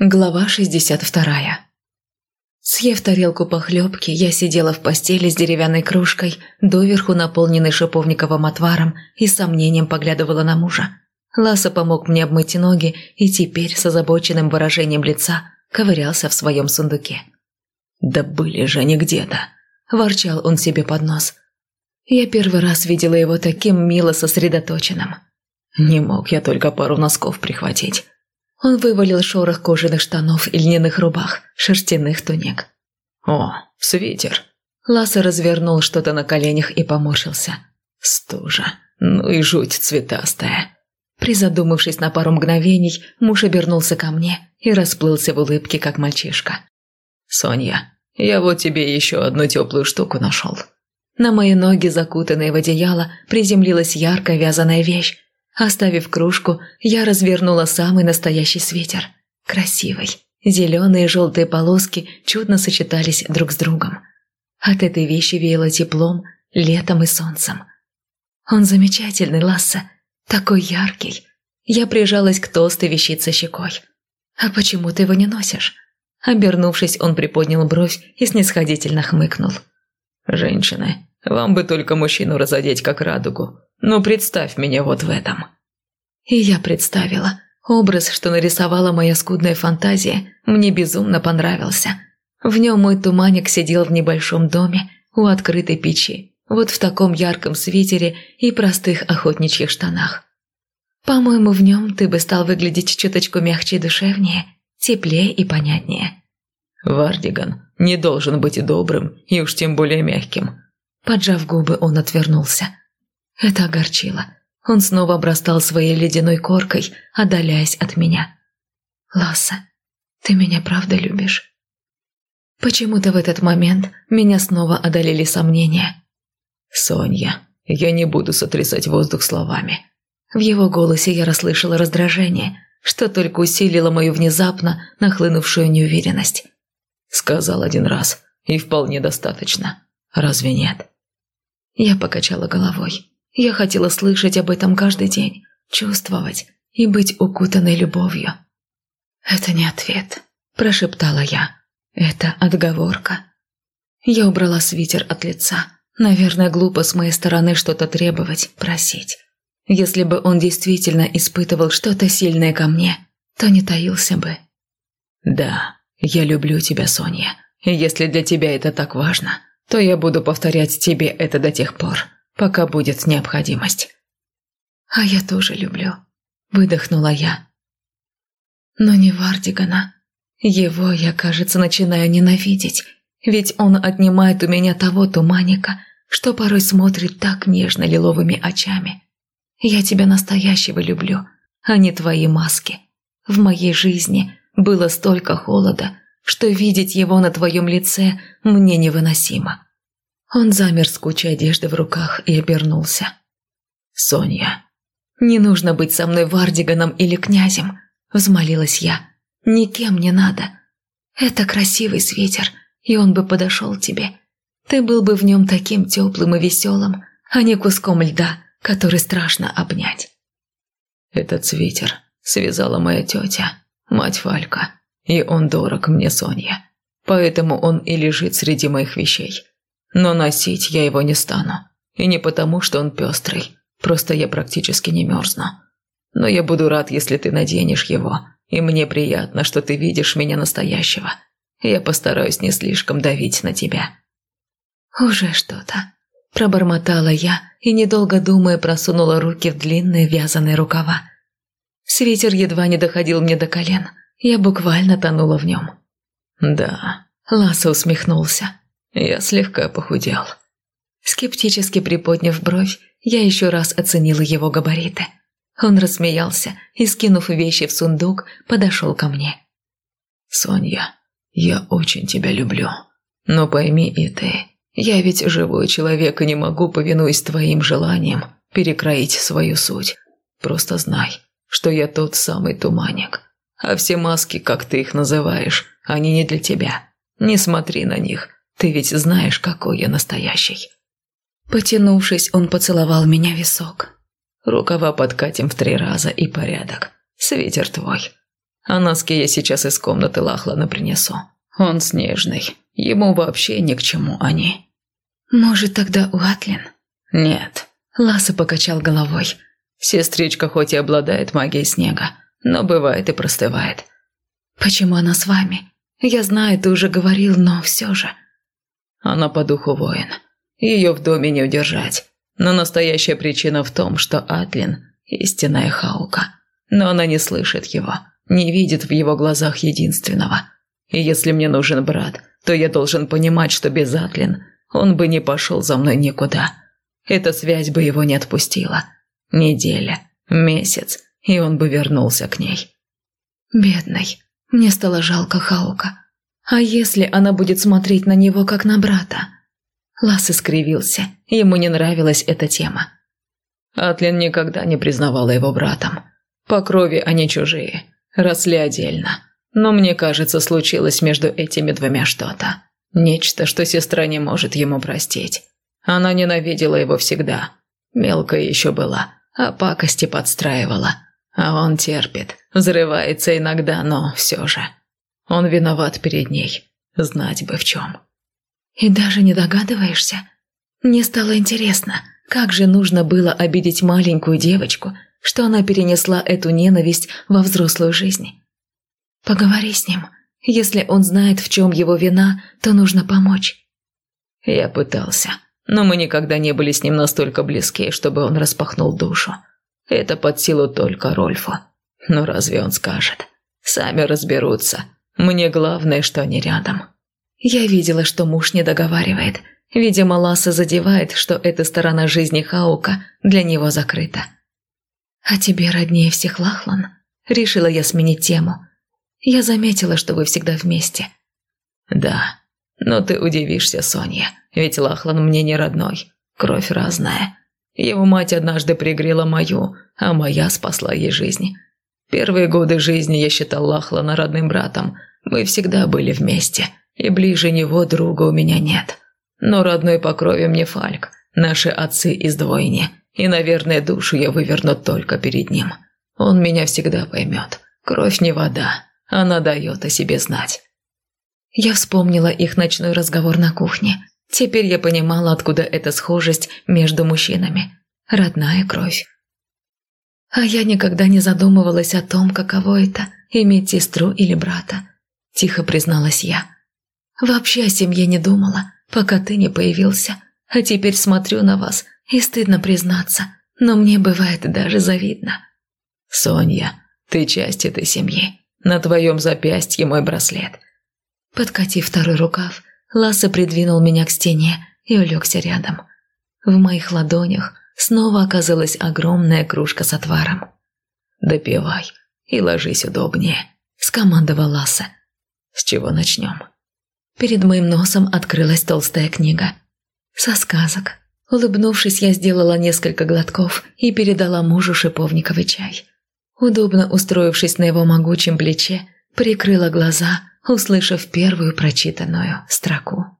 Глава 62 Съев тарелку похлебки, я сидела в постели с деревянной кружкой, доверху наполненной шиповниковым отваром, и с сомнением поглядывала на мужа. Ласа помог мне обмыть ноги и теперь с озабоченным выражением лица ковырялся в своем сундуке. «Да были же они где-то!» – ворчал он себе под нос. Я первый раз видела его таким мило сосредоточенным. Не мог я только пару носков прихватить. Он вывалил шорох кожаных штанов и льняных рубах, шерстяных туник. «О, свитер!» Ласса развернул что-то на коленях и поморщился. «Стужа! Ну и жуть цветастая!» Призадумавшись на пару мгновений, муж обернулся ко мне и расплылся в улыбке, как мальчишка. «Соня, я вот тебе еще одну теплую штуку нашел». На мои ноги, закутанные в одеяло, приземлилась яркая вязаная вещь, Оставив кружку, я развернула самый настоящий свитер. Красивый. Зеленые и желтые полоски чудно сочетались друг с другом. От этой вещи веяло теплом, летом и солнцем. Он замечательный, Ласса. Такой яркий. Я прижалась к толстой вещице щекой. «А почему ты его не носишь?» Обернувшись, он приподнял бровь и снисходительно хмыкнул. «Женщины, вам бы только мужчину разодеть как радугу, ну, представь меня вот в этом». И я представила. Образ, что нарисовала моя скудная фантазия, мне безумно понравился. В нем мой туманик сидел в небольшом доме у открытой печи, вот в таком ярком свитере и простых охотничьих штанах. По-моему, в нем ты бы стал выглядеть чуточку мягче и душевнее, теплее и понятнее. Вардиган не должен быть добрым и уж тем более мягким. Поджав губы, он отвернулся. Это огорчило. Он снова обрастал своей ледяной коркой, отдаляясь от меня. «Ласса, ты меня правда любишь?» Почему-то в этот момент меня снова одолели сомнения. «Соня, я не буду сотрясать воздух словами». В его голосе я расслышала раздражение, что только усилило мою внезапно нахлынувшую неуверенность. Сказал один раз, и вполне достаточно. Разве нет? Я покачала головой. Я хотела слышать об этом каждый день, чувствовать и быть укутанной любовью. «Это не ответ», – прошептала я. «Это отговорка». Я убрала свитер от лица. Наверное, глупо с моей стороны что-то требовать, просить. Если бы он действительно испытывал что-то сильное ко мне, то не таился бы. «Да, я люблю тебя, Соня. И если для тебя это так важно, то я буду повторять тебе это до тех пор, пока будет необходимость. А я тоже люблю, выдохнула я. Но не Вардигана. Его я, кажется, начинаю ненавидеть, ведь он отнимает у меня того туманика, что порой смотрит так нежно лиловыми очами. Я тебя настоящего люблю, а не твои маски. В моей жизни было столько холода, что видеть его на твоем лице мне невыносимо. Он замер с кучей одежды в руках и обернулся. «Соня, не нужно быть со мной Вардиганом или князем», – взмолилась я. «Никем не надо. Это красивый свитер, и он бы подошел тебе. Ты был бы в нем таким теплым и веселым, а не куском льда, который страшно обнять». «Этот свитер связала моя тетя, мать Фалька, и он дорог мне, Соня. Поэтому он и лежит среди моих вещей. Но носить я его не стану. И не потому, что он пестрый. Просто я практически не мерзну. Но я буду рад, если ты наденешь его. И мне приятно, что ты видишь меня настоящего. Я постараюсь не слишком давить на тебя». «Уже что-то», – пробормотала я и, недолго думая, просунула руки в длинные вязаные рукава. Свитер едва не доходил мне до колен. Я буквально тонула в нем. «Да», – Ласса усмехнулся. Я слегка похудел. Скептически приподняв бровь, я еще раз оценила его габариты. Он рассмеялся и, скинув вещи в сундук, подошел ко мне. «Соня, я очень тебя люблю. Но пойми и ты, я ведь живой человек и не могу, повинуясь твоим желаниям, перекроить свою суть. Просто знай, что я тот самый туманник. А все маски, как ты их называешь, они не для тебя. Не смотри на них, ты ведь знаешь, какой я настоящий». Потянувшись, он поцеловал меня в висок. «Рукава подкатим в три раза и порядок. Свитер твой». А носки я сейчас из комнаты Лахлана принесу. Он снежный. Ему вообще ни к чему они». «Может, тогда Уатлин?» «Нет». Ласса покачал головой. «Сестричка хоть и обладает магией снега, но бывает и простывает». «Почему она с вами? Я знаю, ты уже говорил, но все же...» «Она по духу воин. Ее в доме не удержать. Но настоящая причина в том, что Атлин – истинная Хаука. Но она не слышит его, не видит в его глазах единственного. И если мне нужен брат, то я должен понимать, что без Атлин он бы не пошел за мной никуда. Эта связь бы его не отпустила. Неделя, месяц, и он бы вернулся к ней. Бедный, мне стало жалко Хаука. А если она будет смотреть на него, как на брата? Ласс искривился, ему не нравилась эта тема. Атлин никогда не признавала его братом. По крови они чужие, росли отдельно. Но мне кажется, случилось между этими двумя что-то. Нечто, что сестра не может ему простить. Она ненавидела его всегда. Мелкая еще была, а пакости подстраивала. А он терпит, взрывается иногда, но все же. Он виноват перед ней. Знать бы в чем. И даже не догадываешься? Мне стало интересно, как же нужно было обидеть маленькую девочку, что она перенесла эту ненависть во взрослую жизнь. Поговори с ним. Если он знает, в чем его вина, то нужно помочь. Я пытался, но мы никогда не были с ним настолько близки, чтобы он распахнул душу. Это под силу только Рольфу. Но разве он скажет? Сами разберутся. Мне главное, что они рядом. Я видела, что муж не договаривает. Видимо, Ласса задевает, что эта сторона жизни Хаука для него закрыта. «А тебе роднее всех Лахлан?» Решила я сменить тему. «Я заметила, что вы всегда вместе». «Да, но ты удивишься, Соня, ведь Лахлан мне не родной, кровь разная. Его мать однажды пригрела мою, а моя спасла ей жизнь. Первые годы жизни я считал Лахлана родным братом, мы всегда были вместе, и ближе него друга у меня нет. Но родной по крови мне Фальк, наши отцы из двойни, и, наверное, душу я выверну только перед ним. Он меня всегда поймет. Кровь не вода, она дает о себе знать. Я вспомнила их ночной разговор на кухне. Теперь я понимала, откуда эта схожесть между мужчинами. Родная кровь. А я никогда не задумывалась о том, каково это – иметь сестру или брата. Тихо призналась я. Вообще о семье не думала, пока ты не появился. А теперь смотрю на вас, и стыдно признаться, но мне бывает даже завидно. Соня, ты часть этой семьи. На твоем запястье мой браслет. Подкатив второй рукав, Ласса придвинул меня к стене и улегся рядом. В моих ладонях снова оказалась огромная кружка с отваром. «Допивай и ложись удобнее», – скомандовал Ласса. «С чего начнем?» Перед моим носом открылась толстая книга. Со сказок. Улыбнувшись, я сделала несколько глотков и передала мужу шиповниковый чай. Удобно устроившись на его могучем плече, прикрыла глаза, услышав первую прочитанную строку.